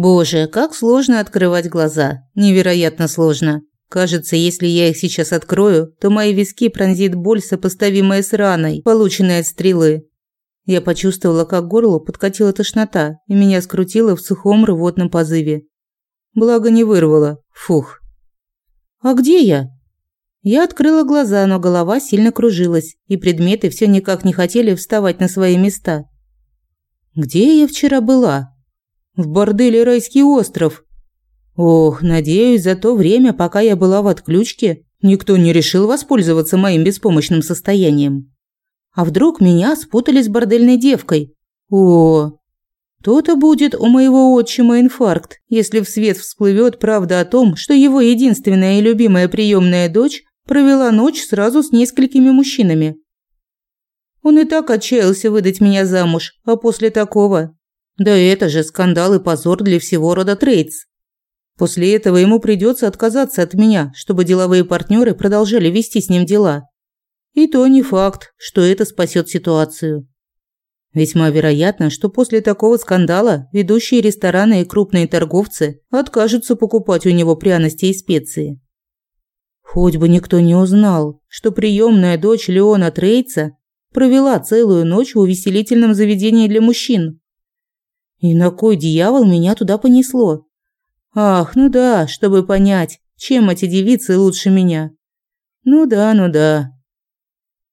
Боже, как сложно открывать глаза. Невероятно сложно. Кажется, если я их сейчас открою, то мои виски пронзит боль, сопоставимая с раной, полученной от стрелы. Я почувствовала, как горло подкатила тошнота, и меня скрутило в сухом рвотном позыве. Благо не вырвало. Фух. «А где я?» Я открыла глаза, но голова сильно кружилась, и предметы все никак не хотели вставать на свои места. «Где я вчера была?» В борделе «Райский остров». Ох, надеюсь, за то время, пока я была в отключке, никто не решил воспользоваться моим беспомощным состоянием. А вдруг меня спутали с бордельной девкой? О, то-то будет у моего отчима инфаркт, если в свет всплывет правда о том, что его единственная и любимая приемная дочь провела ночь сразу с несколькими мужчинами. Он и так отчаялся выдать меня замуж, а после такого да это же скандал и позор для всего рода Трейдс. После этого ему придется отказаться от меня, чтобы деловые партнеры продолжали вести с ним дела. И то не факт, что это спасет ситуацию. Весьма вероятно, что после такого скандала ведущие рестораны и крупные торговцы откажутся покупать у него пряности и специи. Хоть бы никто не узнал, что приемная дочь Леона Трейца провела целую ночь в увеселительном заведении для мужчин. И на кой дьявол меня туда понесло? Ах, ну да, чтобы понять, чем эти девицы лучше меня. Ну да, ну да.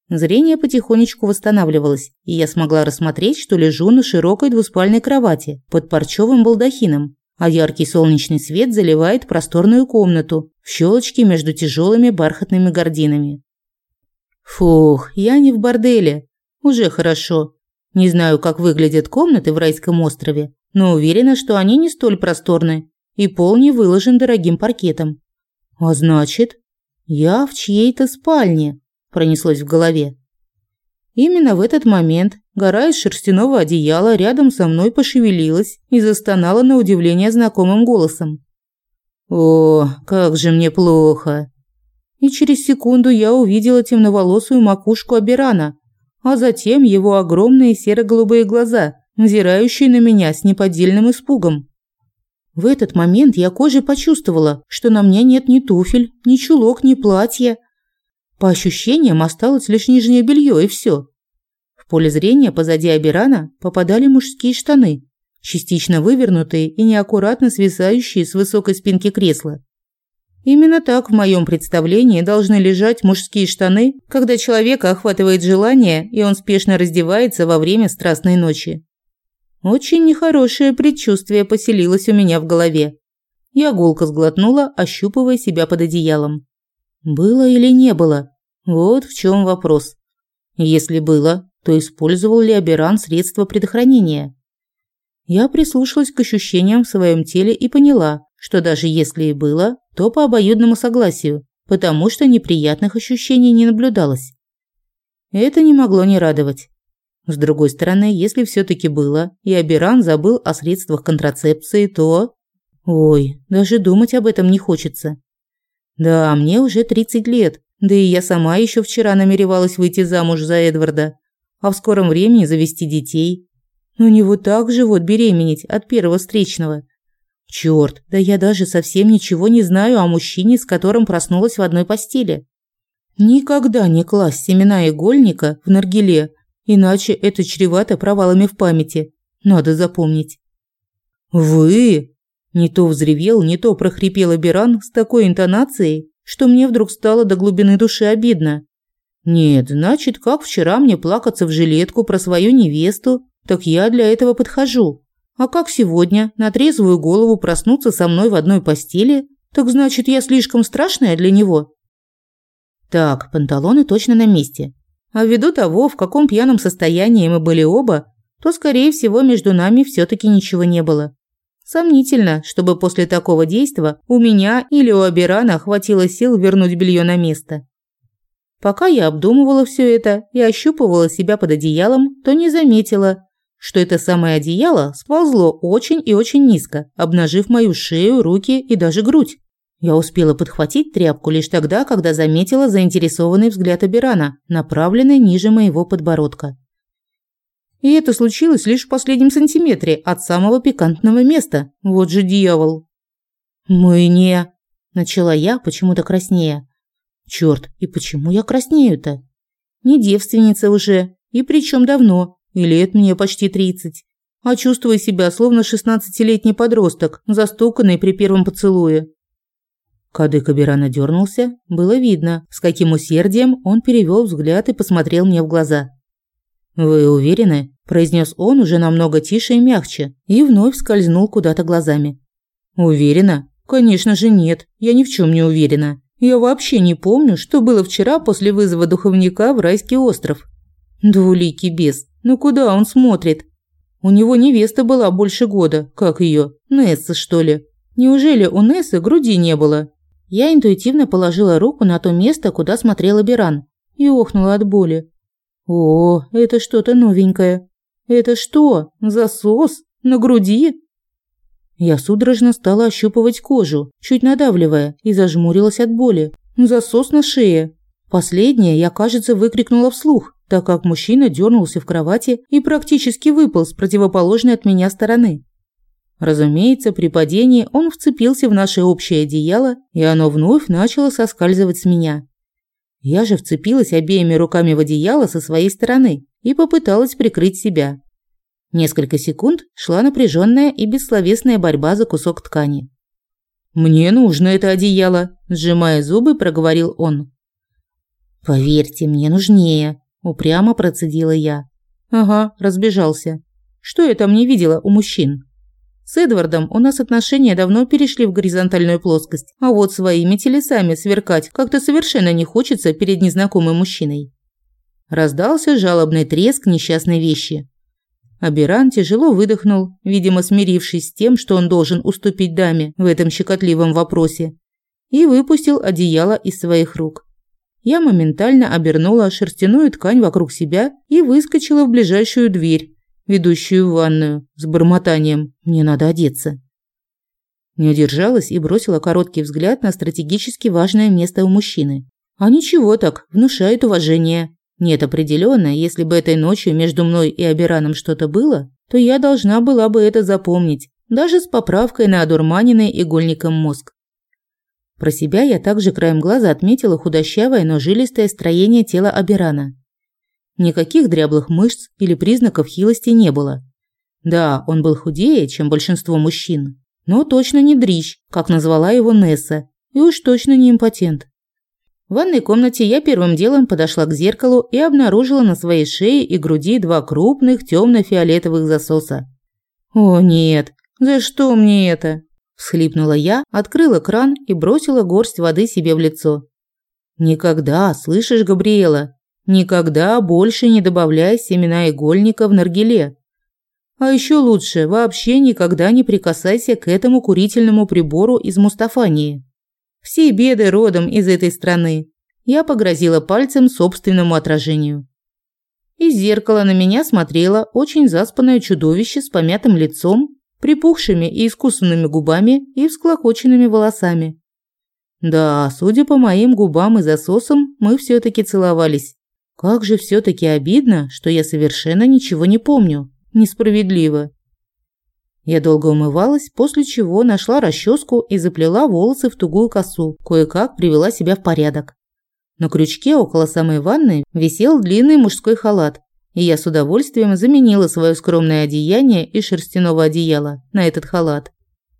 Зрение потихонечку восстанавливалось, и я смогла рассмотреть, что лежу на широкой двуспальной кровати под парчевым балдахином, а яркий солнечный свет заливает просторную комнату в щелочке между тяжелыми бархатными гординами. Фух, я не в борделе. Уже хорошо. Не знаю, как выглядят комнаты в райском острове, но уверена, что они не столь просторны, и пол не выложен дорогим паркетом. А значит, я в чьей-то спальне, пронеслось в голове. Именно в этот момент гора из шерстяного одеяла рядом со мной пошевелилась и застонала на удивление знакомым голосом. «О, как же мне плохо!» И через секунду я увидела темноволосую макушку Абирана, а затем его огромные серо-голубые глаза, взирающие на меня с неподдельным испугом. В этот момент я кожей почувствовала, что на мне нет ни туфель, ни чулок, ни платья. По ощущениям осталось лишь нижнее белье и все. В поле зрения позади Абирана попадали мужские штаны, частично вывернутые и неаккуратно свисающие с высокой спинки кресла. Именно так в моем представлении должны лежать мужские штаны, когда человека охватывает желание, и он спешно раздевается во время страстной ночи. Очень нехорошее предчувствие поселилось у меня в голове. Я гулко сглотнула, ощупывая себя под одеялом. Было или не было? Вот в чем вопрос. Если было, то использовал ли Аберан средства предохранения? Я прислушалась к ощущениям в своем теле и поняла, что даже если и было, то по обоюдному согласию, потому что неприятных ощущений не наблюдалось. Это не могло не радовать. С другой стороны, если все-таки было, и Абиран забыл о средствах контрацепции, то... Ой, даже думать об этом не хочется. Да, мне уже 30 лет, да и я сама еще вчера намеревалась выйти замуж за Эдварда, а в скором времени завести детей. Но не вот так же вот беременеть от первого встречного. Черт, да я даже совсем ничего не знаю о мужчине, с которым проснулась в одной постели. Никогда не класть семена игольника в наргиле, иначе это чревато провалами в памяти. Надо запомнить. Вы? Не то взревел, не то прохрипел Биран с такой интонацией, что мне вдруг стало до глубины души обидно. Нет, значит, как вчера мне плакаться в жилетку про свою невесту, так я для этого подхожу. А как сегодня, на трезвую голову проснуться со мной в одной постели? Так значит, я слишком страшная для него? Так, панталоны точно на месте. А ввиду того, в каком пьяном состоянии мы были оба, то, скорее всего, между нами все-таки ничего не было. Сомнительно, чтобы после такого действа у меня или у Абирана хватило сил вернуть белье на место. Пока я обдумывала все это и ощупывала себя под одеялом, то не заметила, что это самое одеяло сползло очень и очень низко, обнажив мою шею, руки и даже грудь. Я успела подхватить тряпку лишь тогда, когда заметила заинтересованный взгляд Абирана, направленный ниже моего подбородка. И это случилось лишь в последнем сантиметре от самого пикантного места. Вот же дьявол. «Мы не...» – начала я почему-то краснее. Черт, и почему я краснею-то? Не девственница уже, и причем давно, и лет мне почти 30. А чувствую себя словно шестнадцатилетний подросток, застуканный при первом поцелуе. Кадык Абирана дернулся, было видно, с каким усердием он перевел взгляд и посмотрел мне в глаза. «Вы уверены?» – произнес он уже намного тише и мягче, и вновь скользнул куда-то глазами. «Уверена? Конечно же нет, я ни в чем не уверена. Я вообще не помню, что было вчера после вызова духовника в райский остров». «Двуликий бес, ну куда он смотрит? У него невеста была больше года. Как ее? Несса, что ли? Неужели у Нессы груди не было? Я интуитивно положила руку на то место, куда смотрела Беран, и охнула от боли. О, это что-то новенькое. Это что? Засос? На груди? Я судорожно стала ощупывать кожу, чуть надавливая, и зажмурилась от боли. Засос на шее. Последнее я, кажется, выкрикнула вслух, так как мужчина дернулся в кровати и практически выпал с противоположной от меня стороны. Разумеется, при падении он вцепился в наше общее одеяло, и оно вновь начало соскальзывать с меня. Я же вцепилась обеими руками в одеяло со своей стороны и попыталась прикрыть себя. Несколько секунд шла напряженная и бессловесная борьба за кусок ткани. «Мне нужно это одеяло», – сжимая зубы, проговорил он. «Поверьте, мне нужнее», Упрямо процедила я. Ага, разбежался. Что я там не видела у мужчин? С Эдвардом у нас отношения давно перешли в горизонтальную плоскость, а вот своими телесами сверкать как-то совершенно не хочется перед незнакомым мужчиной. Раздался жалобный треск несчастной вещи. Аберан тяжело выдохнул, видимо, смирившись с тем, что он должен уступить даме в этом щекотливом вопросе, и выпустил одеяло из своих рук я моментально обернула шерстяную ткань вокруг себя и выскочила в ближайшую дверь, ведущую в ванную, с бормотанием «Мне надо одеться». Не удержалась и бросила короткий взгляд на стратегически важное место у мужчины. А ничего так, внушает уважение. Нет, определенно, если бы этой ночью между мной и Абираном что-то было, то я должна была бы это запомнить, даже с поправкой на одурманенный игольником мозг. Про себя я также краем глаза отметила худощавое, но жилистое строение тела Аберана. Никаких дряблых мышц или признаков хилости не было. Да, он был худее, чем большинство мужчин, но точно не дрищ, как назвала его Несса, и уж точно не импотент. В ванной комнате я первым делом подошла к зеркалу и обнаружила на своей шее и груди два крупных темно-фиолетовых засоса. «О нет, за что мне это?» всхлипнула я, открыла кран и бросила горсть воды себе в лицо. Никогда, слышишь, Габриэла, никогда больше не добавляй семена игольника в наргиле. А еще лучше, вообще никогда не прикасайся к этому курительному прибору из Мустафании. Все беды родом из этой страны. Я погрозила пальцем собственному отражению. Из зеркала на меня смотрело очень заспанное чудовище с помятым лицом припухшими и искусанными губами и всклокоченными волосами. Да, судя по моим губам и засосам, мы все-таки целовались. Как же все-таки обидно, что я совершенно ничего не помню. Несправедливо. Я долго умывалась, после чего нашла расческу и заплела волосы в тугую косу, кое-как привела себя в порядок. На крючке около самой ванны висел длинный мужской халат, и я с удовольствием заменила свое скромное одеяние и шерстяного одеяла на этот халат.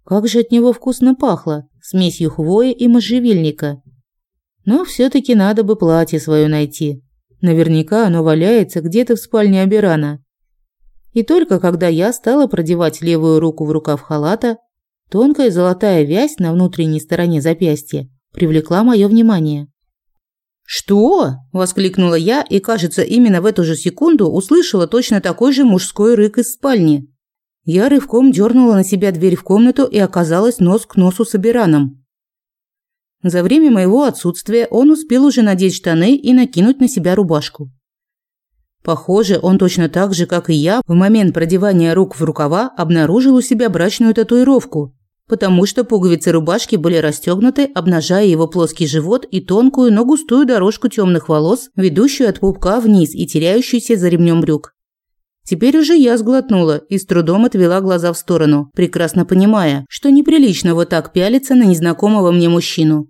Как же от него вкусно пахло, смесью хвои и можжевельника. Но все-таки надо бы платье свое найти. Наверняка оно валяется где-то в спальне Абирана. И только когда я стала продевать левую руку в рукав халата, тонкая золотая вязь на внутренней стороне запястья привлекла мое внимание. «Что?» – воскликнула я и, кажется, именно в эту же секунду услышала точно такой же мужской рык из спальни. Я рывком дернула на себя дверь в комнату и оказалась нос к носу с Абираном. За время моего отсутствия он успел уже надеть штаны и накинуть на себя рубашку. Похоже, он точно так же, как и я, в момент продевания рук в рукава обнаружил у себя брачную татуировку, потому что пуговицы рубашки были расстегнуты, обнажая его плоский живот и тонкую, но густую дорожку темных волос, ведущую от пупка вниз и теряющуюся за ремнем брюк. Теперь уже я сглотнула и с трудом отвела глаза в сторону, прекрасно понимая, что неприлично вот так пялиться на незнакомого мне мужчину.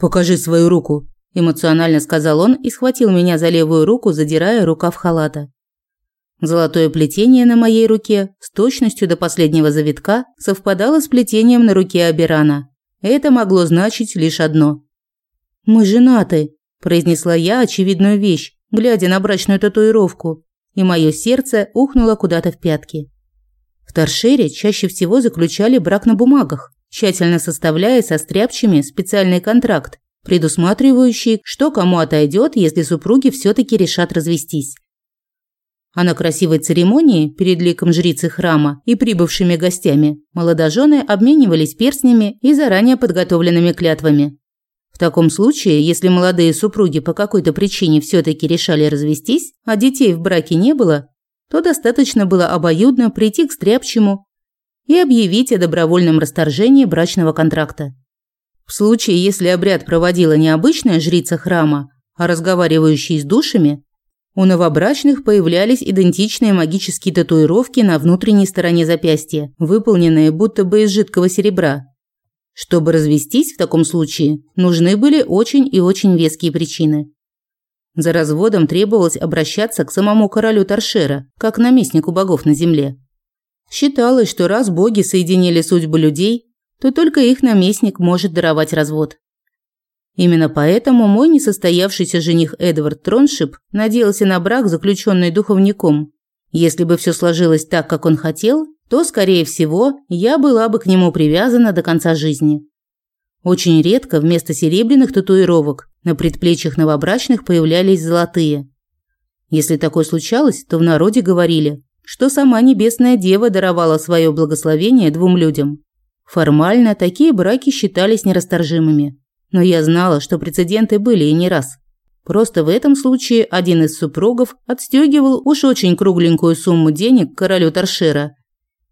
«Покажи свою руку», – эмоционально сказал он и схватил меня за левую руку, задирая рукав халата. Золотое плетение на моей руке с точностью до последнего завитка совпадало с плетением на руке Абирана. Это могло значить лишь одно. «Мы женаты», – произнесла я очевидную вещь, глядя на брачную татуировку, и мое сердце ухнуло куда-то в пятки. В Торшере чаще всего заключали брак на бумагах, тщательно составляя со стряпчими специальный контракт, предусматривающий, что кому отойдет, если супруги все-таки решат развестись. А на красивой церемонии перед ликом жрицы храма и прибывшими гостями молодожены обменивались перстнями и заранее подготовленными клятвами. В таком случае, если молодые супруги по какой-то причине все-таки решали развестись, а детей в браке не было, то достаточно было обоюдно прийти к стряпчему и объявить о добровольном расторжении брачного контракта. В случае, если обряд проводила необычная жрица храма, а разговаривающий с душами, у новобрачных появлялись идентичные магические татуировки на внутренней стороне запястья, выполненные будто бы из жидкого серебра. Чтобы развестись в таком случае, нужны были очень и очень веские причины. За разводом требовалось обращаться к самому королю Торшера, как наместнику богов на земле. Считалось, что раз боги соединили судьбы людей, то только их наместник может даровать развод. Именно поэтому мой несостоявшийся жених Эдвард Троншип надеялся на брак, заключенный духовником. Если бы все сложилось так, как он хотел, то, скорее всего, я была бы к нему привязана до конца жизни. Очень редко вместо серебряных татуировок на предплечьях новобрачных появлялись золотые. Если такое случалось, то в народе говорили, что сама Небесная Дева даровала свое благословение двум людям. Формально такие браки считались нерасторжимыми. Но я знала, что прецеденты были и не раз. Просто в этом случае один из супругов отстёгивал уж очень кругленькую сумму денег королю Торшера.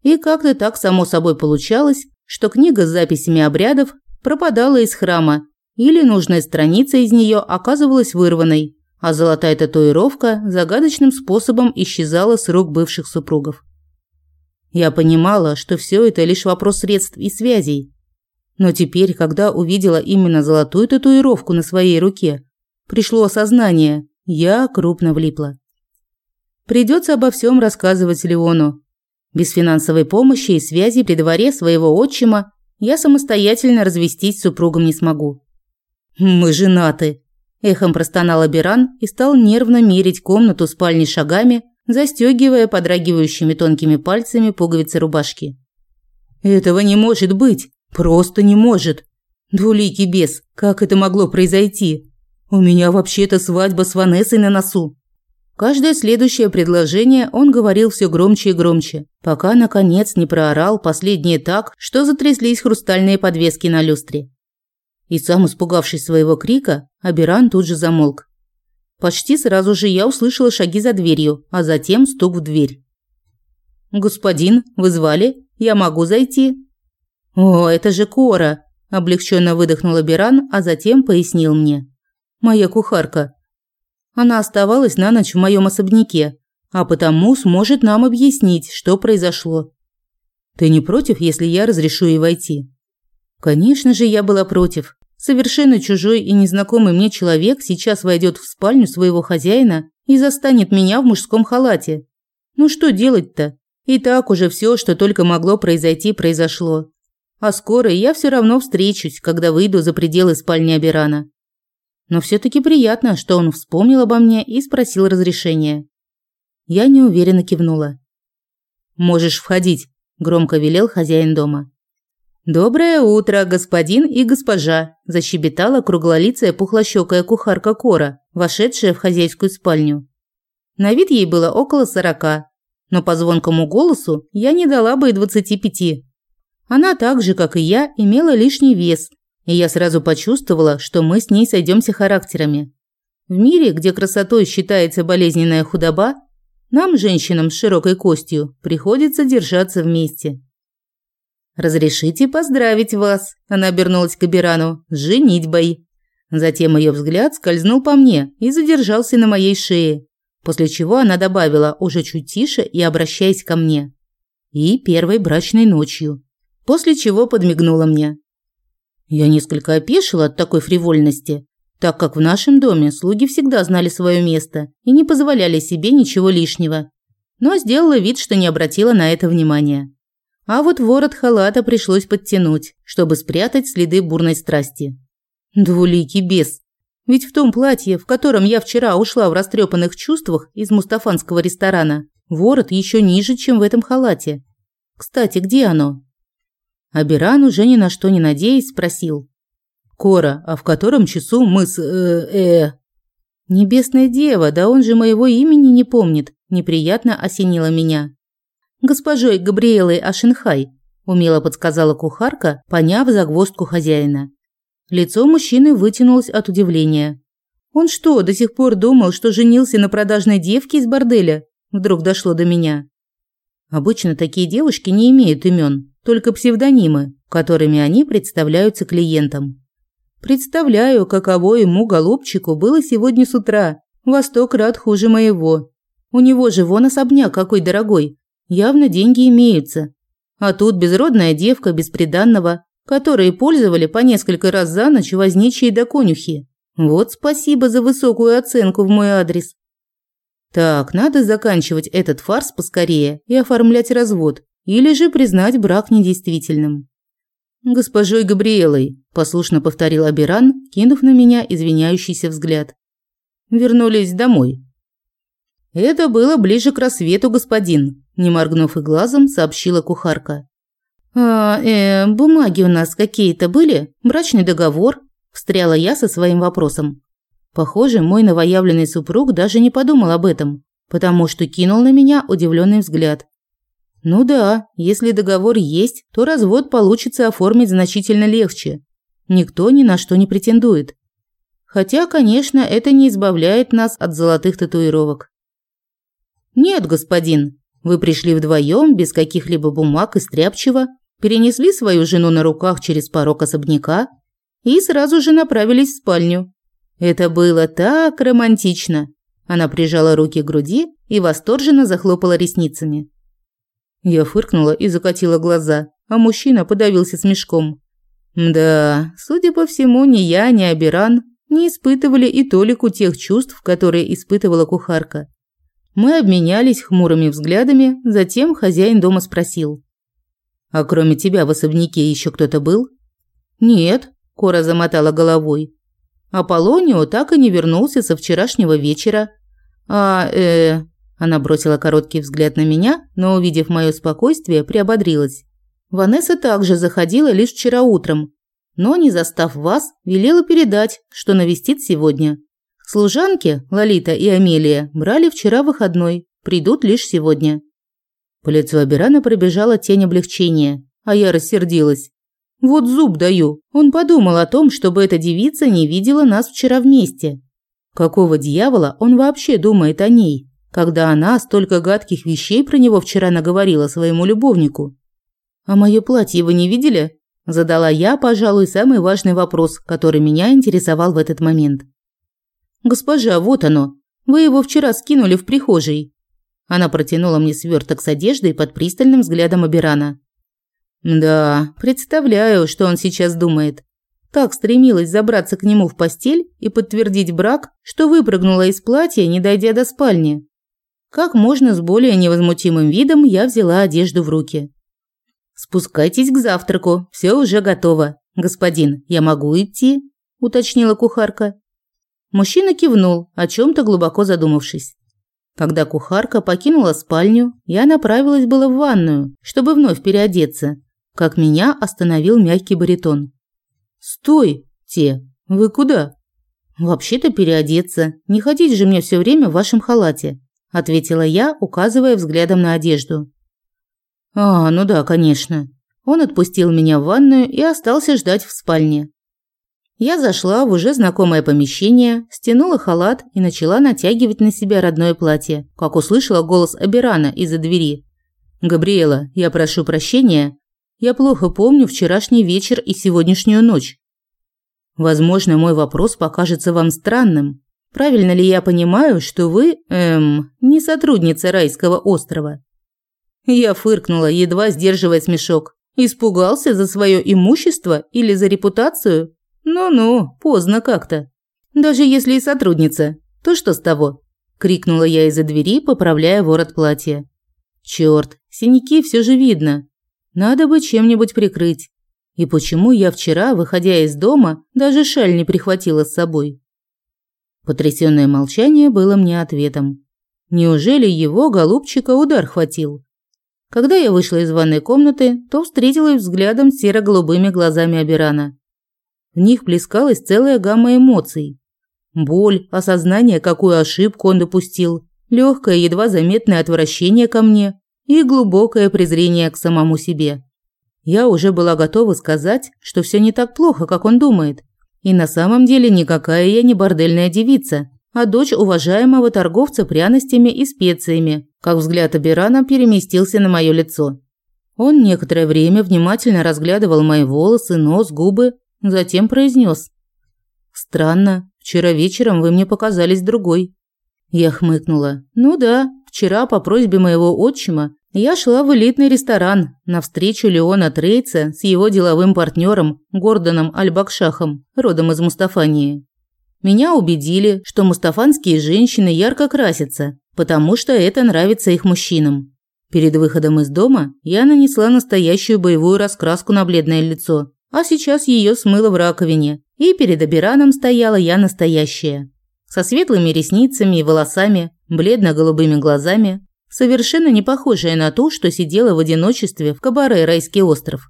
И как-то так само собой получалось, что книга с записями обрядов пропадала из храма, или нужная страница из нее оказывалась вырванной, а золотая татуировка загадочным способом исчезала с рук бывших супругов. Я понимала, что все это лишь вопрос средств и связей, но теперь, когда увидела именно золотую татуировку на своей руке, пришло осознание, я крупно влипла. Придется обо всем рассказывать Леону. Без финансовой помощи и связи при дворе своего отчима я самостоятельно развестись с супругом не смогу. «Мы женаты», – эхом простонал Абиран и стал нервно мерить комнату спальни шагами, застегивая подрагивающими тонкими пальцами пуговицы рубашки. «Этого не может быть!» Просто не может. Двуликий бес, как это могло произойти? У меня вообще-то свадьба с Ванессой на носу. Каждое следующее предложение он говорил все громче и громче, пока, наконец, не проорал последнее так, что затряслись хрустальные подвески на люстре. И сам, испугавшись своего крика, Абиран тут же замолк. Почти сразу же я услышала шаги за дверью, а затем стук в дверь. «Господин, вы звали? Я могу зайти?» «О, это же Кора!» – облегченно выдохнула Биран, а затем пояснил мне. «Моя кухарка. Она оставалась на ночь в моем особняке, а потому сможет нам объяснить, что произошло. Ты не против, если я разрешу ей войти?» Конечно же, я была против. Совершенно чужой и незнакомый мне человек сейчас войдет в спальню своего хозяина и застанет меня в мужском халате. Ну что делать-то? И так уже все, что только могло произойти, произошло а скоро я все равно встречусь, когда выйду за пределы спальни Абирана. Но все-таки приятно, что он вспомнил обо мне и спросил разрешения. Я неуверенно кивнула. «Можешь входить», – громко велел хозяин дома. «Доброе утро, господин и госпожа», – защебетала круглолицая пухлощёкая кухарка Кора, вошедшая в хозяйскую спальню. На вид ей было около сорока, но по звонкому голосу я не дала бы и двадцати пяти. Она так же, как и я, имела лишний вес, и я сразу почувствовала, что мы с ней сойдемся характерами. В мире, где красотой считается болезненная худоба, нам, женщинам с широкой костью, приходится держаться вместе. «Разрешите поздравить вас», – она обернулась к Абирану, – «с женитьбой». Затем ее взгляд скользнул по мне и задержался на моей шее, после чего она добавила уже чуть тише и обращаясь ко мне. «И первой брачной ночью» после чего подмигнула мне. Я несколько опешила от такой фривольности, так как в нашем доме слуги всегда знали свое место и не позволяли себе ничего лишнего. Но сделала вид, что не обратила на это внимания. А вот ворот халата пришлось подтянуть, чтобы спрятать следы бурной страсти. Двуликий бес. Ведь в том платье, в котором я вчера ушла в растрепанных чувствах из мустафанского ресторана, ворот еще ниже, чем в этом халате. Кстати, где оно? Абиран уже ни на что не надеясь, спросил. «Кора, а в котором часу мы с... э... э...» «Небесная дева, да он же моего имени не помнит», неприятно осенило меня. «Госпожой Габриэлой Ашинхай», умело подсказала кухарка, поняв загвоздку хозяина. Лицо мужчины вытянулось от удивления. Он что, до сих пор думал, что женился на продажной девке из борделя? Вдруг дошло до меня. Обычно такие девушки не имеют имен, только псевдонимы, которыми они представляются клиентам. Представляю, каково ему, голубчику, было сегодня с утра. Восток рад хуже моего. У него же вон особняк какой дорогой. Явно деньги имеются. А тут безродная девка без приданного, которые пользовали по несколько раз за ночь возничие до конюхи. Вот спасибо за высокую оценку в мой адрес. Так, надо заканчивать этот фарс поскорее и оформлять развод, или же признать брак недействительным. Госпожой Габриэлой, послушно повторил Абиран, кинув на меня извиняющийся взгляд. Вернулись домой. Это было ближе к рассвету, господин, не моргнув и глазом, сообщила кухарка. А, э, бумаги у нас какие-то были? Брачный договор? встряла я со своим вопросом. Похоже, мой новоявленный супруг даже не подумал об этом, потому что кинул на меня удивленный взгляд. Ну да, если договор есть, то развод получится оформить значительно легче. Никто ни на что не претендует. Хотя, конечно, это не избавляет нас от золотых татуировок. Нет, господин, вы пришли вдвоем, без каких-либо бумаг и стряпчего, перенесли свою жену на руках через порог особняка и сразу же направились в спальню, это было так романтично. Она прижала руки к груди и восторженно захлопала ресницами. Я фыркнула и закатила глаза, а мужчина подавился смешком. Да, судя по всему, ни я, ни Абиран не испытывали и толику тех чувств, которые испытывала кухарка. Мы обменялись хмурыми взглядами, затем хозяин дома спросил. «А кроме тебя в особняке еще кто-то был?» «Нет», – Кора замотала головой. Аполлонио так и не вернулся со вчерашнего вечера. А, э, она бросила короткий взгляд на меня, но, увидев мое спокойствие, приободрилась. Ванесса также заходила лишь вчера утром, но, не застав вас, велела передать, что навестит сегодня. Служанки, Лолита и Амелия, брали вчера выходной, придут лишь сегодня. По лицу Абирана пробежала тень облегчения, а я рассердилась. Вот зуб даю. Он подумал о том, чтобы эта девица не видела нас вчера вместе. Какого дьявола он вообще думает о ней, когда она столько гадких вещей про него вчера наговорила своему любовнику? «А моё платье вы не видели?» – задала я, пожалуй, самый важный вопрос, который меня интересовал в этот момент. «Госпожа, вот оно. Вы его вчера скинули в прихожей». Она протянула мне сверток с одеждой под пристальным взглядом Абирана. Да, представляю, что он сейчас думает. Так стремилась забраться к нему в постель и подтвердить брак, что выпрыгнула из платья, не дойдя до спальни. Как можно с более невозмутимым видом я взяла одежду в руки. «Спускайтесь к завтраку, все уже готово. Господин, я могу идти?» – уточнила кухарка. Мужчина кивнул, о чем то глубоко задумавшись. Когда кухарка покинула спальню, я направилась было в ванную, чтобы вновь переодеться, как меня остановил мягкий баритон. «Стой, те! Вы куда?» «Вообще-то переодеться. Не ходить же мне все время в вашем халате», – ответила я, указывая взглядом на одежду. «А, ну да, конечно». Он отпустил меня в ванную и остался ждать в спальне. Я зашла в уже знакомое помещение, стянула халат и начала натягивать на себя родное платье, как услышала голос Аберана из-за двери. «Габриэла, я прошу прощения, я плохо помню вчерашний вечер и сегодняшнюю ночь. Возможно, мой вопрос покажется вам странным. Правильно ли я понимаю, что вы, эм, не сотрудница райского острова? Я фыркнула, едва сдерживая смешок. Испугался за свое имущество или за репутацию? Ну-ну, поздно как-то. Даже если и сотрудница, то что с того? крикнула я из-за двери, поправляя ворот платья. Черт, синяки все же видно. Надо бы чем-нибудь прикрыть. И почему я вчера, выходя из дома, даже шаль не прихватила с собой? Потрясённое молчание было мне ответом. Неужели его, голубчика, удар хватил? Когда я вышла из ванной комнаты, то встретила взглядом серо-голубыми глазами Абирана. В них плескалась целая гамма эмоций. Боль, осознание, какую ошибку он допустил, легкое, едва заметное отвращение ко мне, и глубокое презрение к самому себе. Я уже была готова сказать, что все не так плохо, как он думает. И на самом деле никакая я не бордельная девица, а дочь уважаемого торговца пряностями и специями, как взгляд Абирана переместился на мое лицо. Он некоторое время внимательно разглядывал мои волосы, нос, губы, затем произнес: «Странно, вчера вечером вы мне показались другой». Я хмыкнула. «Ну да, Вчера, по просьбе моего отчима, я шла в элитный ресторан на встречу Леона Трейца с его деловым партнером Гордоном Альбакшахом, родом из Мустафании. Меня убедили, что мустафанские женщины ярко красятся, потому что это нравится их мужчинам. Перед выходом из дома я нанесла настоящую боевую раскраску на бледное лицо, а сейчас ее смыло в раковине, и перед Абираном стояла я настоящая со светлыми ресницами и волосами, бледно-голубыми глазами, совершенно не похожая на ту, что сидела в одиночестве в кабаре «Райский остров».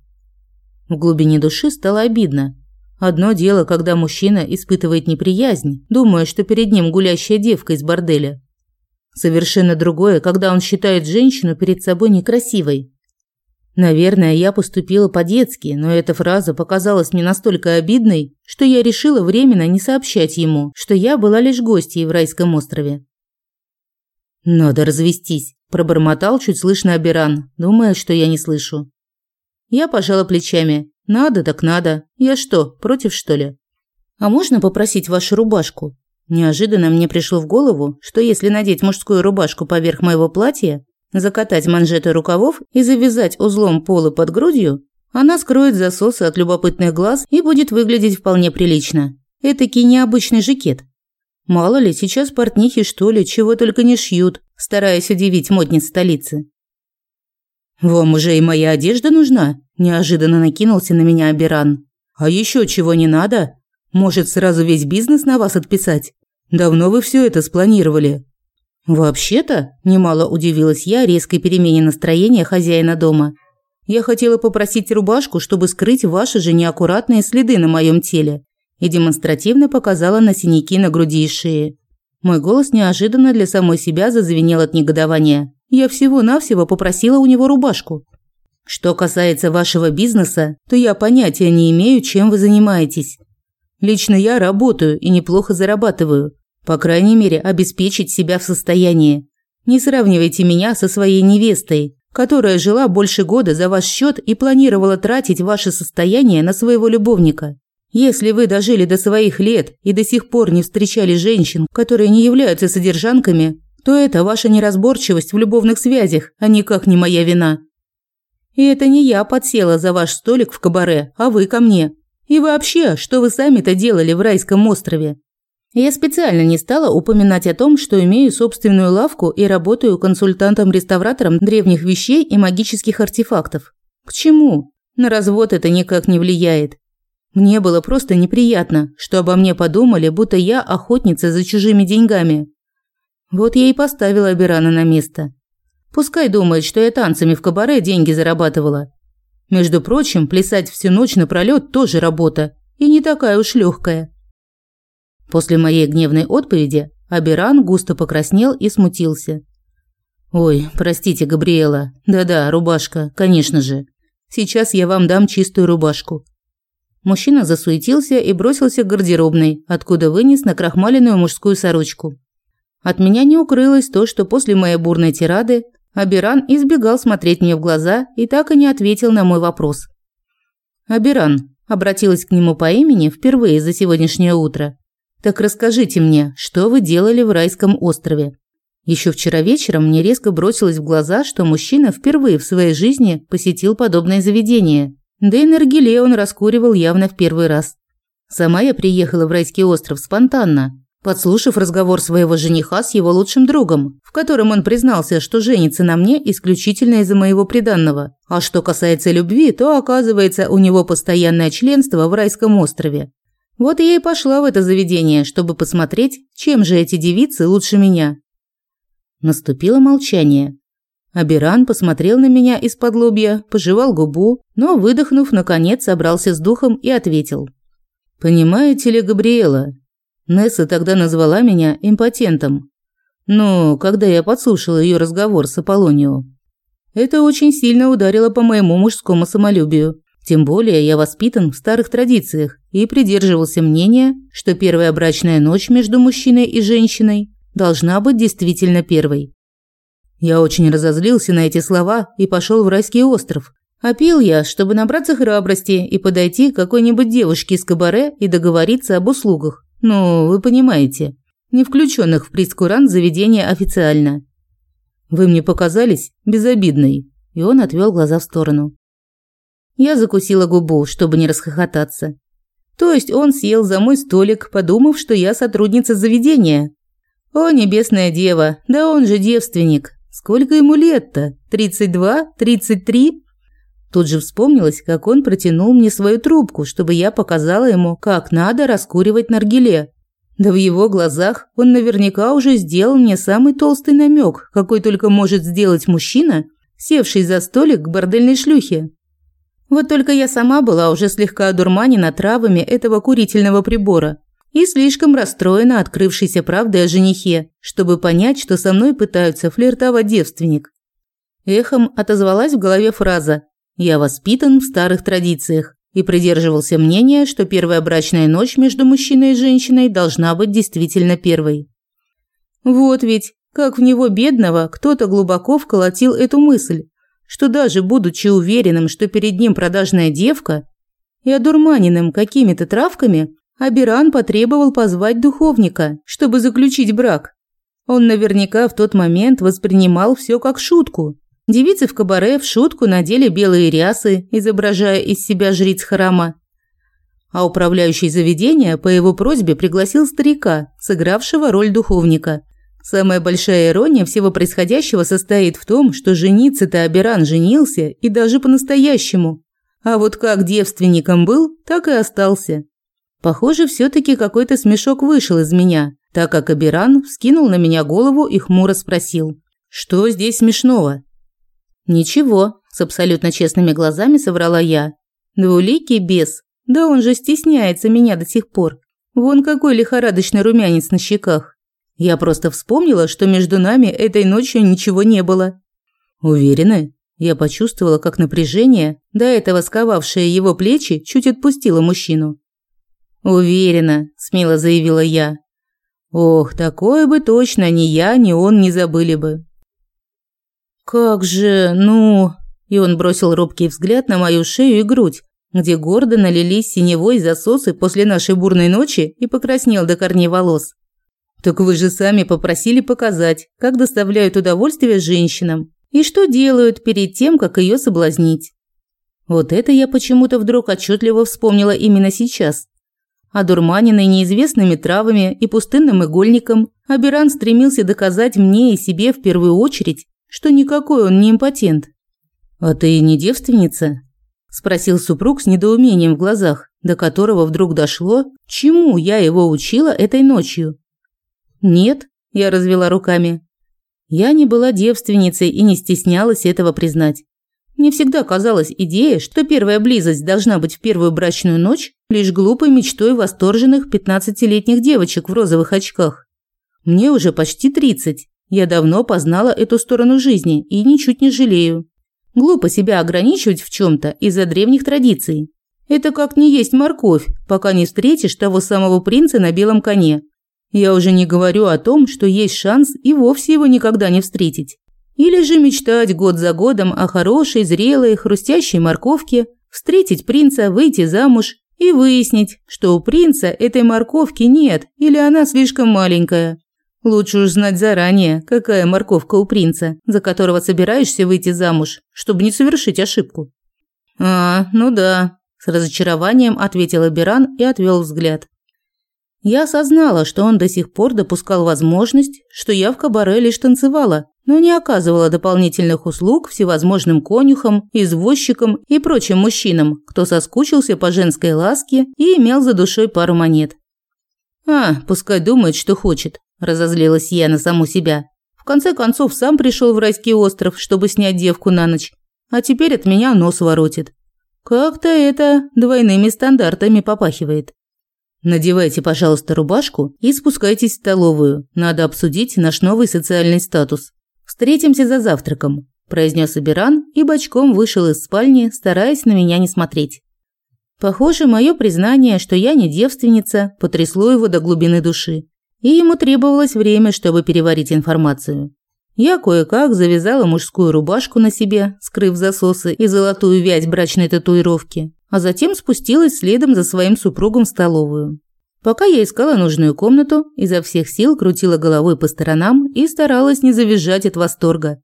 В глубине души стало обидно. Одно дело, когда мужчина испытывает неприязнь, думая, что перед ним гулящая девка из борделя. Совершенно другое, когда он считает женщину перед собой некрасивой. Наверное, я поступила по-детски, но эта фраза показалась мне настолько обидной, что я решила временно не сообщать ему, что я была лишь гостьей в райском острове. «Надо развестись», – пробормотал чуть слышно Аберан, думая, что я не слышу. Я пожала плечами. «Надо так надо. Я что, против, что ли?» «А можно попросить вашу рубашку?» Неожиданно мне пришло в голову, что если надеть мужскую рубашку поверх моего платья, закатать манжеты рукавов и завязать узлом полы под грудью, она скроет засосы от любопытных глаз и будет выглядеть вполне прилично. Этакий необычный жакет. Мало ли, сейчас портнихи что ли чего только не шьют, стараясь удивить модниц столицы. «Вам уже и моя одежда нужна?» – неожиданно накинулся на меня Абиран. «А еще чего не надо? Может, сразу весь бизнес на вас отписать? Давно вы все это спланировали?» «Вообще-то», – немало удивилась я резкой перемене настроения хозяина дома, «я хотела попросить рубашку, чтобы скрыть ваши же неаккуратные следы на моем теле» и демонстративно показала на синяки на груди и шее. Мой голос неожиданно для самой себя зазвенел от негодования. Я всего-навсего попросила у него рубашку. Что касается вашего бизнеса, то я понятия не имею, чем вы занимаетесь. Лично я работаю и неплохо зарабатываю. По крайней мере, обеспечить себя в состоянии. Не сравнивайте меня со своей невестой, которая жила больше года за ваш счет и планировала тратить ваше состояние на своего любовника. Если вы дожили до своих лет и до сих пор не встречали женщин, которые не являются содержанками, то это ваша неразборчивость в любовных связях, а никак не моя вина. И это не я подсела за ваш столик в кабаре, а вы ко мне. И вообще, что вы сами-то делали в райском острове? Я специально не стала упоминать о том, что имею собственную лавку и работаю консультантом-реставратором древних вещей и магических артефактов. К чему? На развод это никак не влияет. Мне было просто неприятно, что обо мне подумали, будто я охотница за чужими деньгами. Вот я и поставила Абирана на место. Пускай думает, что я танцами в кабаре деньги зарабатывала. Между прочим, плясать всю ночь напролёт тоже работа, и не такая уж лёгкая. После моей гневной отповеди Аберан густо покраснел и смутился. «Ой, простите, Габриэла. Да-да, рубашка, конечно же. Сейчас я вам дам чистую рубашку». Мужчина засуетился и бросился к гардеробной, откуда вынес накрахмаленную мужскую сорочку. От меня не укрылось то, что после моей бурной тирады Абиран избегал смотреть мне в глаза и так и не ответил на мой вопрос. «Абиран», – обратилась к нему по имени впервые за сегодняшнее утро. Так расскажите мне, что вы делали в райском острове? Еще вчера вечером мне резко бросилось в глаза, что мужчина впервые в своей жизни посетил подобное заведение. Да и наргиле он раскуривал явно в первый раз. Сама я приехала в райский остров спонтанно, подслушав разговор своего жениха с его лучшим другом, в котором он признался, что женится на мне исключительно из-за моего приданного. А что касается любви, то оказывается, у него постоянное членство в райском острове. Вот я и пошла в это заведение, чтобы посмотреть, чем же эти девицы лучше меня. Наступило молчание. Абиран посмотрел на меня из-под лобья, пожевал губу, но, выдохнув, наконец собрался с духом и ответил. «Понимаете ли, Габриэла, Несса тогда назвала меня импотентом. Но когда я подслушала ее разговор с Аполлонио, это очень сильно ударило по моему мужскому самолюбию. Тем более я воспитан в старых традициях и придерживался мнения, что первая брачная ночь между мужчиной и женщиной должна быть действительно первой. Я очень разозлился на эти слова и пошел в райский остров. А пил я, чтобы набраться храбрости и подойти к какой-нибудь девушке из кабаре и договориться об услугах. Ну, вы понимаете, не включенных в прискуран заведения официально. Вы мне показались безобидной. И он отвел глаза в сторону. Я закусила губу, чтобы не расхохотаться. То есть он съел за мой столик, подумав, что я сотрудница заведения. О, небесная дева, да он же девственник. Сколько ему лет-то? 32? 33? Тут же вспомнилось, как он протянул мне свою трубку, чтобы я показала ему, как надо раскуривать наргиле. Да в его глазах он наверняка уже сделал мне самый толстый намек, какой только может сделать мужчина, севший за столик к бордельной шлюхе. Вот только я сама была уже слегка одурманена травами этого курительного прибора и слишком расстроена открывшейся правдой о женихе, чтобы понять, что со мной пытаются флиртовать девственник. Эхом отозвалась в голове фраза «Я воспитан в старых традициях» и придерживался мнения, что первая брачная ночь между мужчиной и женщиной должна быть действительно первой. Вот ведь, как в него бедного кто-то глубоко вколотил эту мысль, что даже будучи уверенным, что перед ним продажная девка, и одурманенным какими-то травками, Абиран потребовал позвать духовника, чтобы заключить брак. Он наверняка в тот момент воспринимал все как шутку. Девицы в кабаре в шутку надели белые рясы, изображая из себя жриц храма. А управляющий заведения по его просьбе пригласил старика, сыгравшего роль духовника, Самая большая ирония всего происходящего состоит в том, что жениться-то Аберан женился и даже по-настоящему. А вот как девственником был, так и остался. Похоже, все-таки какой-то смешок вышел из меня, так как Аберан вскинул на меня голову и хмуро спросил. «Что здесь смешного?» «Ничего», – с абсолютно честными глазами соврала я. «Двуликий бес. Да он же стесняется меня до сих пор. Вон какой лихорадочный румянец на щеках». Я просто вспомнила, что между нами этой ночью ничего не было. Уверены? Я почувствовала, как напряжение, до этого сковавшее его плечи, чуть отпустило мужчину. «Уверена», – смело заявила я. «Ох, такое бы точно ни я, ни он не забыли бы». «Как же, ну...» И он бросил робкий взгляд на мою шею и грудь, где гордо налились синевой засосы после нашей бурной ночи и покраснел до корней волос. «Так вы же сами попросили показать, как доставляют удовольствие женщинам и что делают перед тем, как ее соблазнить». Вот это я почему-то вдруг отчетливо вспомнила именно сейчас. Одурманенный неизвестными травами и пустынным игольником, Аберан стремился доказать мне и себе в первую очередь, что никакой он не импотент. «А ты не девственница?» – спросил супруг с недоумением в глазах, до которого вдруг дошло, чему я его учила этой ночью. «Нет», – я развела руками. Я не была девственницей и не стеснялась этого признать. Мне всегда казалась идея, что первая близость должна быть в первую брачную ночь лишь глупой мечтой восторженных 15-летних девочек в розовых очках. Мне уже почти 30. Я давно познала эту сторону жизни и ничуть не жалею. Глупо себя ограничивать в чем-то из-за древних традиций. Это как не есть морковь, пока не встретишь того самого принца на белом коне, я уже не говорю о том, что есть шанс и вовсе его никогда не встретить. Или же мечтать год за годом о хорошей, зрелой, хрустящей морковке, встретить принца, выйти замуж и выяснить, что у принца этой морковки нет или она слишком маленькая. Лучше уж знать заранее, какая морковка у принца, за которого собираешься выйти замуж, чтобы не совершить ошибку. «А, ну да», – с разочарованием ответил Абиран и отвел взгляд. Я осознала, что он до сих пор допускал возможность, что я в кабаре лишь танцевала, но не оказывала дополнительных услуг всевозможным конюхам, извозчикам и прочим мужчинам, кто соскучился по женской ласке и имел за душой пару монет. «А, пускай думает, что хочет», – разозлилась я на саму себя. В конце концов, сам пришел в райский остров, чтобы снять девку на ночь, а теперь от меня нос воротит. Как-то это двойными стандартами попахивает. Надевайте, пожалуйста, рубашку и спускайтесь в столовую. Надо обсудить наш новый социальный статус. Встретимся за завтраком, произнес Абиран и бочком вышел из спальни, стараясь на меня не смотреть. Похоже, мое признание, что я не девственница, потрясло его до глубины души. И ему требовалось время, чтобы переварить информацию. Я кое-как завязала мужскую рубашку на себе, скрыв засосы и золотую вязь брачной татуировки, а затем спустилась следом за своим супругом в столовую. Пока я искала нужную комнату, изо всех сил крутила головой по сторонам и старалась не завизжать от восторга.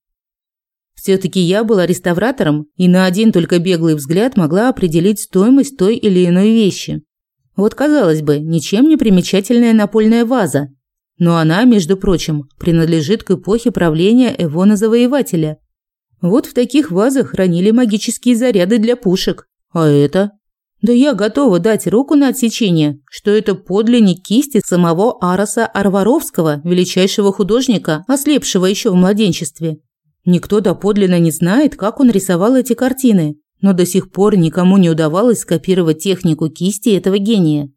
Все-таки я была реставратором и на один только беглый взгляд могла определить стоимость той или иной вещи. Вот, казалось бы, ничем не примечательная напольная ваза. Но она, между прочим, принадлежит к эпохе правления Эвона Завоевателя. Вот в таких вазах хранили магические заряды для пушек. А это? Да я готова дать руку на отсечение, что это подлинник кисти самого Араса Арваровского, величайшего художника, ослепшего еще в младенчестве. Никто доподлинно не знает, как он рисовал эти картины, но до сих пор никому не удавалось скопировать технику кисти этого гения.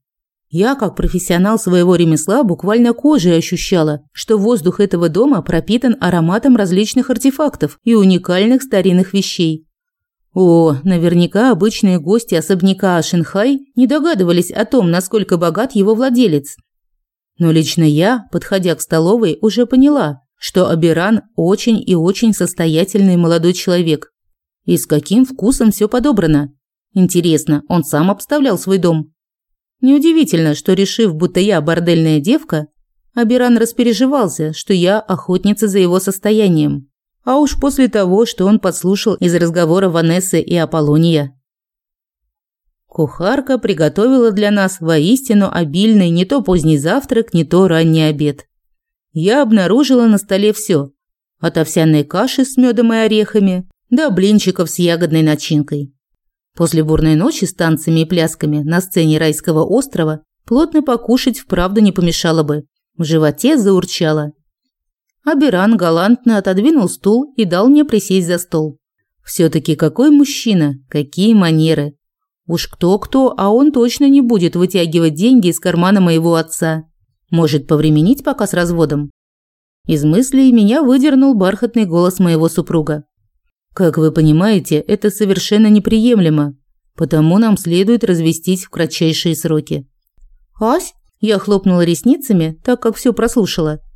Я, как профессионал своего ремесла, буквально кожей ощущала, что воздух этого дома пропитан ароматом различных артефактов и уникальных старинных вещей. О, наверняка обычные гости особняка Шинхай не догадывались о том, насколько богат его владелец. Но лично я, подходя к столовой, уже поняла, что Абиран очень и очень состоятельный молодой человек. И с каким вкусом все подобрано. Интересно, он сам обставлял свой дом? Неудивительно, что решив, будто я бордельная девка, Абиран распереживался, что я охотница за его состоянием. А уж после того, что он подслушал из разговора Ванессы и Аполлония. Кухарка приготовила для нас воистину обильный не то поздний завтрак, не то ранний обед. Я обнаружила на столе все. От овсяной каши с медом и орехами до блинчиков с ягодной начинкой. После бурной ночи с танцами и плясками на сцене райского острова плотно покушать вправду не помешало бы. В животе заурчало. Абиран галантно отодвинул стул и дал мне присесть за стол. Все-таки какой мужчина, какие манеры. Уж кто-кто, а он точно не будет вытягивать деньги из кармана моего отца. Может, повременить пока с разводом? Из мыслей меня выдернул бархатный голос моего супруга. Как вы понимаете, это совершенно неприемлемо, потому нам следует развестись в кратчайшие сроки. «Ась?» – я хлопнула ресницами, так как все прослушала –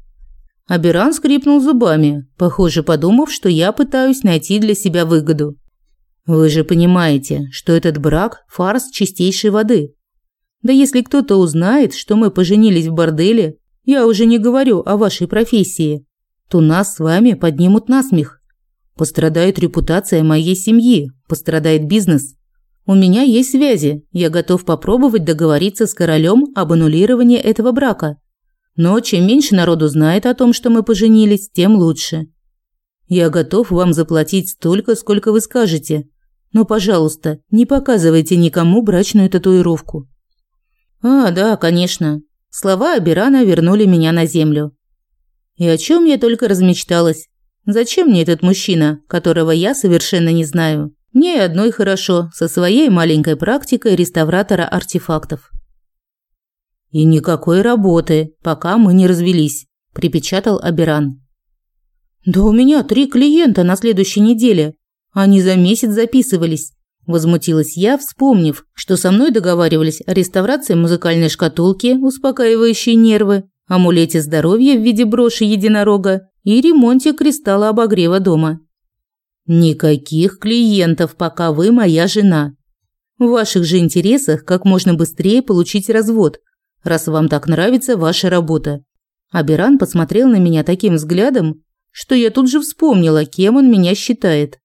Аберан скрипнул зубами, похоже, подумав, что я пытаюсь найти для себя выгоду. Вы же понимаете, что этот брак – фарс чистейшей воды. Да если кто-то узнает, что мы поженились в борделе, я уже не говорю о вашей профессии, то нас с вами поднимут на смех. Пострадает репутация моей семьи, пострадает бизнес. У меня есть связи, я готов попробовать договориться с королем об аннулировании этого брака. Но чем меньше народу знает о том, что мы поженились, тем лучше. Я готов вам заплатить столько, сколько вы скажете. Но, пожалуйста, не показывайте никому брачную татуировку. А, да, конечно. Слова Абирана вернули меня на землю. И о чем я только размечталась. Зачем мне этот мужчина, которого я совершенно не знаю? Мне одной хорошо, со своей маленькой практикой реставратора артефактов. «И никакой работы, пока мы не развелись», – припечатал Аберан. «Да у меня три клиента на следующей неделе. Они за месяц записывались», – возмутилась я, вспомнив, что со мной договаривались о реставрации музыкальной шкатулки, успокаивающей нервы, амулете здоровья в виде броши единорога и ремонте кристалла обогрева дома. «Никаких клиентов, пока вы моя жена. В ваших же интересах как можно быстрее получить развод, раз вам так нравится ваша работа». Абиран посмотрел на меня таким взглядом, что я тут же вспомнила, кем он меня считает.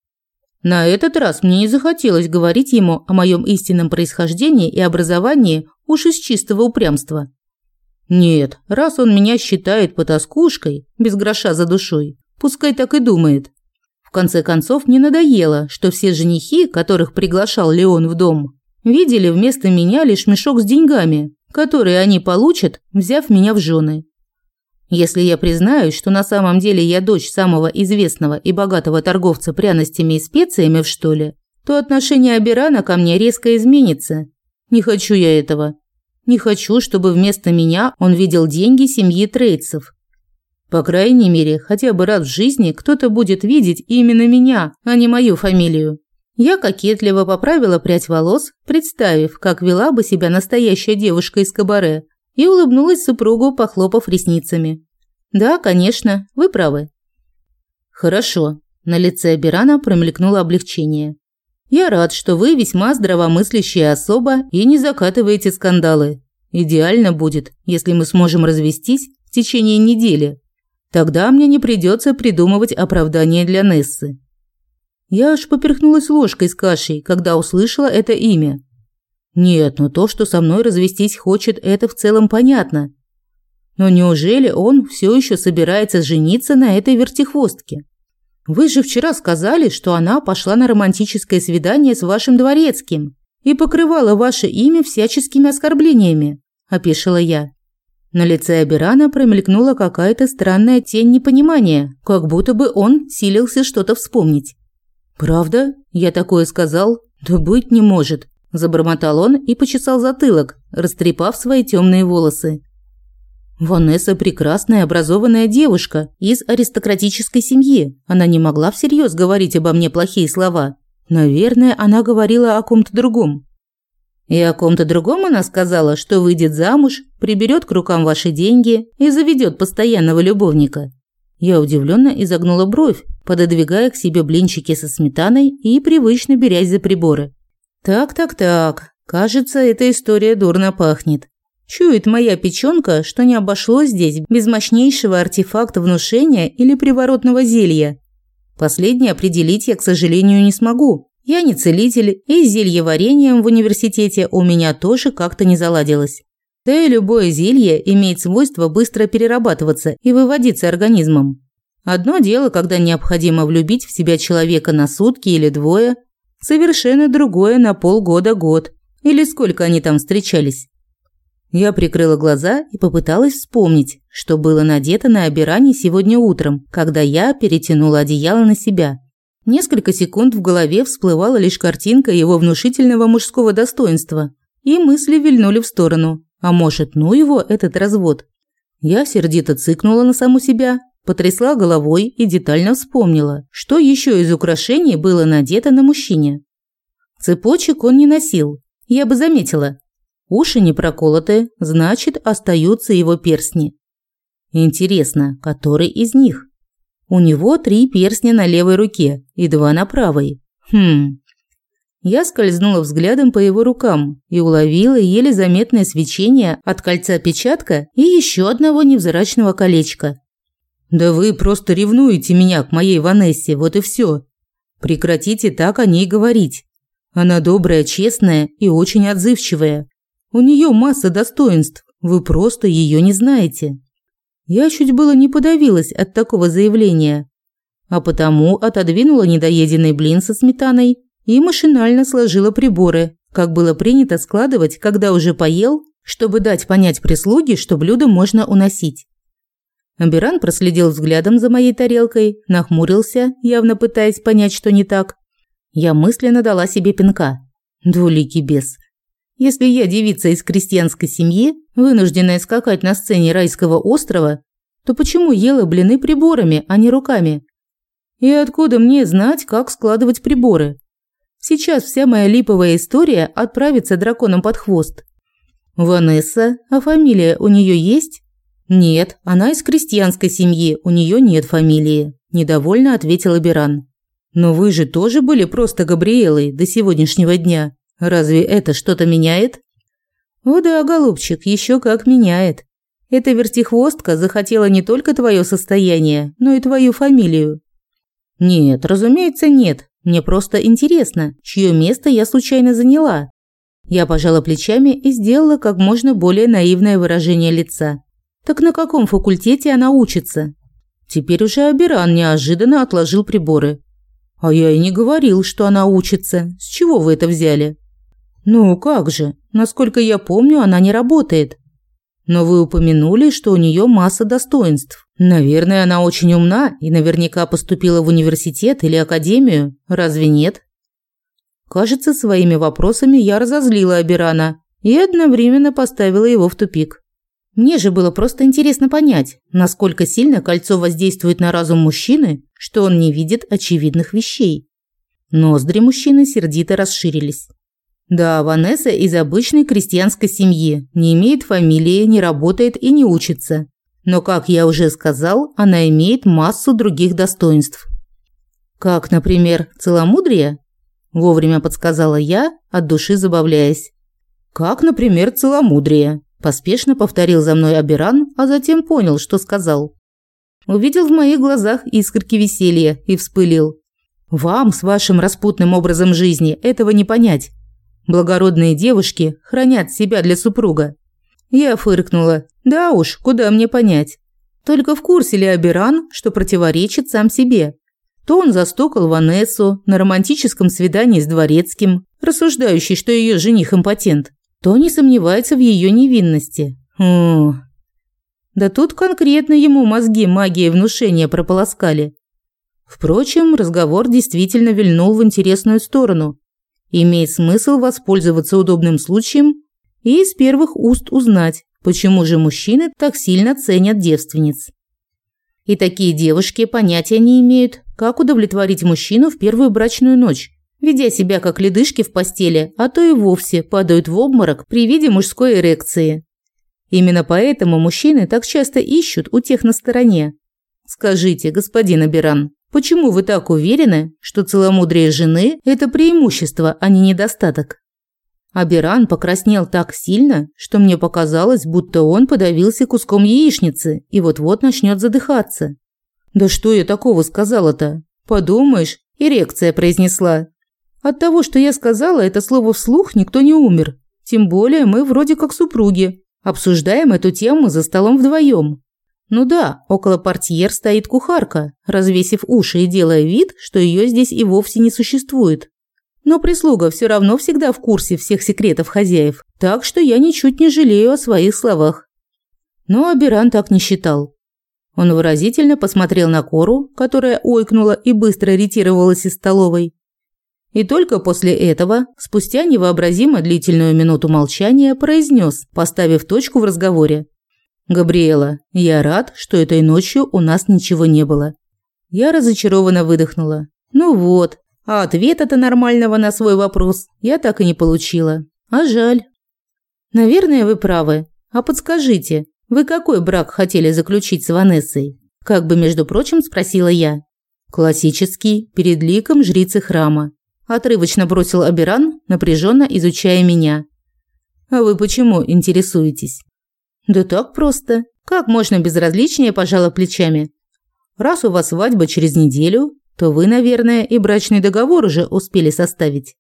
На этот раз мне не захотелось говорить ему о моем истинном происхождении и образовании уж из чистого упрямства. Нет, раз он меня считает потаскушкой, без гроша за душой, пускай так и думает. В конце концов, мне надоело, что все женихи, которых приглашал Леон в дом, видели вместо меня лишь мешок с деньгами, которые они получат, взяв меня в жены. Если я признаюсь, что на самом деле я дочь самого известного и богатого торговца пряностями и специями в штоле, то отношение Абирана ко мне резко изменится. Не хочу я этого. Не хочу, чтобы вместо меня он видел деньги семьи трейдсов. По крайней мере, хотя бы раз в жизни кто-то будет видеть именно меня, а не мою фамилию. Я кокетливо поправила прядь волос, представив, как вела бы себя настоящая девушка из кабаре, и улыбнулась супругу, похлопав ресницами. «Да, конечно, вы правы». «Хорошо», – на лице Берана промелькнуло облегчение. «Я рад, что вы весьма здравомыслящая особа и не закатываете скандалы. Идеально будет, если мы сможем развестись в течение недели. Тогда мне не придется придумывать оправдание для Нессы». Я аж поперхнулась ложкой с кашей, когда услышала это имя. Нет, но то, что со мной развестись хочет, это в целом понятно. Но неужели он все еще собирается жениться на этой вертихвостке? Вы же вчера сказали, что она пошла на романтическое свидание с вашим дворецким и покрывала ваше имя всяческими оскорблениями, опешила я. На лице Абирана промелькнула какая-то странная тень непонимания, как будто бы он силился что-то вспомнить. «Правда? Я такое сказал? Да быть не может!» Забормотал он и почесал затылок, растрепав свои темные волосы. Ванесса – прекрасная, образованная девушка из аристократической семьи. Она не могла всерьез говорить обо мне плохие слова. Наверное, она говорила о ком-то другом. И о ком-то другом она сказала, что выйдет замуж, приберет к рукам ваши деньги и заведет постоянного любовника. Я удивленно изогнула бровь, пододвигая к себе блинчики со сметаной и привычно берясь за приборы. «Так-так-так, кажется, эта история дурно пахнет. Чует моя печёнка, что не обошлось здесь без мощнейшего артефакта внушения или приворотного зелья. Последнее определить я, к сожалению, не смогу. Я не целитель, и зелье вареньем в университете у меня тоже как-то не заладилось. Да и любое зелье имеет свойство быстро перерабатываться и выводиться организмом. Одно дело, когда необходимо влюбить в себя человека на сутки или двое, совершенно другое на полгода-год, или сколько они там встречались. Я прикрыла глаза и попыталась вспомнить, что было надето на обиране сегодня утром, когда я перетянула одеяло на себя. Несколько секунд в голове всплывала лишь картинка его внушительного мужского достоинства, и мысли вильнули в сторону. А может, ну его этот развод? Я сердито цыкнула на саму себя Потрясла головой и детально вспомнила, что еще из украшений было надето на мужчине. Цепочек он не носил, я бы заметила. Уши не проколоты, значит, остаются его перстни. Интересно, который из них? У него три перстня на левой руке и два на правой. Хм. Я скользнула взглядом по его рукам и уловила еле заметное свечение от кольца печатка и еще одного невзрачного колечка. Да вы просто ревнуете меня к моей Ванессе, вот и все. Прекратите так о ней говорить. Она добрая, честная и очень отзывчивая. У нее масса достоинств, вы просто ее не знаете. Я чуть было не подавилась от такого заявления, а потому отодвинула недоеденный блин со сметаной и машинально сложила приборы, как было принято складывать, когда уже поел, чтобы дать понять прислуге, что блюдо можно уносить. Амбиран проследил взглядом за моей тарелкой, нахмурился, явно пытаясь понять, что не так. Я мысленно дала себе пинка. Двуликий бес. Если я девица из крестьянской семьи, вынужденная скакать на сцене райского острова, то почему ела блины приборами, а не руками? И откуда мне знать, как складывать приборы? Сейчас вся моя липовая история отправится драконом под хвост. Ванесса, а фамилия у нее есть? «Нет, она из крестьянской семьи, у нее нет фамилии», – недовольно ответил Беран. «Но вы же тоже были просто Габриэлой до сегодняшнего дня. Разве это что-то меняет?» «О да, голубчик, еще как меняет. Эта вертихвостка захотела не только твое состояние, но и твою фамилию». «Нет, разумеется, нет. Мне просто интересно, чье место я случайно заняла». Я пожала плечами и сделала как можно более наивное выражение лица. Так на каком факультете она учится? Теперь уже Абиран неожиданно отложил приборы. А я и не говорил, что она учится. С чего вы это взяли? Ну как же? Насколько я помню, она не работает. Но вы упомянули, что у нее масса достоинств. Наверное, она очень умна и наверняка поступила в университет или академию. Разве нет? Кажется, своими вопросами я разозлила Абирана и одновременно поставила его в тупик. Мне же было просто интересно понять, насколько сильно кольцо воздействует на разум мужчины, что он не видит очевидных вещей. Ноздри мужчины сердито расширились. Да, Ванесса из обычной крестьянской семьи, не имеет фамилии, не работает и не учится. Но, как я уже сказал, она имеет массу других достоинств. Как, например, целомудрие? Вовремя подсказала я, от души забавляясь. Как, например, целомудрие, Поспешно повторил за мной Абиран, а затем понял, что сказал. Увидел в моих глазах искорки веселья и вспылил. «Вам с вашим распутным образом жизни этого не понять. Благородные девушки хранят себя для супруга». Я фыркнула. «Да уж, куда мне понять?» Только в курсе ли Абиран, что противоречит сам себе? То он застукал Ванессу на романтическом свидании с дворецким, рассуждающий, что ее жених импотент, то не сомневается в ее невинности. О, да тут конкретно ему мозги магии внушения прополоскали. Впрочем, разговор действительно вильнул в интересную сторону. Имеет смысл воспользоваться удобным случаем и из первых уст узнать, почему же мужчины так сильно ценят девственниц. И такие девушки понятия не имеют, как удовлетворить мужчину в первую брачную ночь, ведя себя как ледышки в постели, а то и вовсе падают в обморок при виде мужской эрекции. Именно поэтому мужчины так часто ищут у тех на стороне. Скажите, господин Абиран, почему вы так уверены, что целомудрие жены – это преимущество, а не недостаток? Абиран покраснел так сильно, что мне показалось, будто он подавился куском яичницы и вот-вот начнет задыхаться. «Да что я такого сказала-то? Подумаешь, эрекция произнесла. От того, что я сказала это слово вслух, никто не умер. Тем более мы вроде как супруги. Обсуждаем эту тему за столом вдвоем. Ну да, около портьер стоит кухарка, развесив уши и делая вид, что ее здесь и вовсе не существует. Но прислуга все равно всегда в курсе всех секретов хозяев, так что я ничуть не жалею о своих словах. Но Абиран так не считал. Он выразительно посмотрел на Кору, которая ойкнула и быстро ретировалась из столовой, и только после этого, спустя невообразимо длительную минуту молчания, произнес, поставив точку в разговоре. «Габриэла, я рад, что этой ночью у нас ничего не было». Я разочарованно выдохнула. «Ну вот, а ответа-то нормального на свой вопрос я так и не получила. А жаль». «Наверное, вы правы. А подскажите, вы какой брак хотели заключить с Ванессой?» Как бы, между прочим, спросила я. «Классический, перед ликом жрицы храма отрывочно бросил Абиран, напряженно изучая меня. А вы почему интересуетесь? Да так просто. Как можно безразличнее пожала плечами. Раз у вас свадьба через неделю, то вы, наверное, и брачный договор уже успели составить.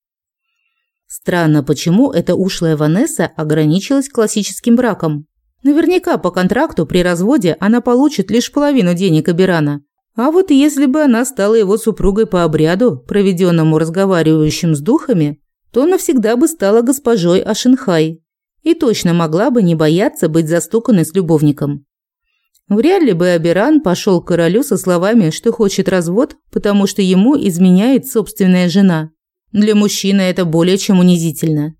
Странно, почему эта ушлая Ванесса ограничилась классическим браком. Наверняка по контракту при разводе она получит лишь половину денег Абирана. А вот если бы она стала его супругой по обряду, проведенному разговаривающим с духами, то навсегда бы стала госпожой Ашинхай и точно могла бы не бояться быть застуканной с любовником. Вряд ли бы Аберан пошел к королю со словами, что хочет развод, потому что ему изменяет собственная жена. Для мужчины это более чем унизительно.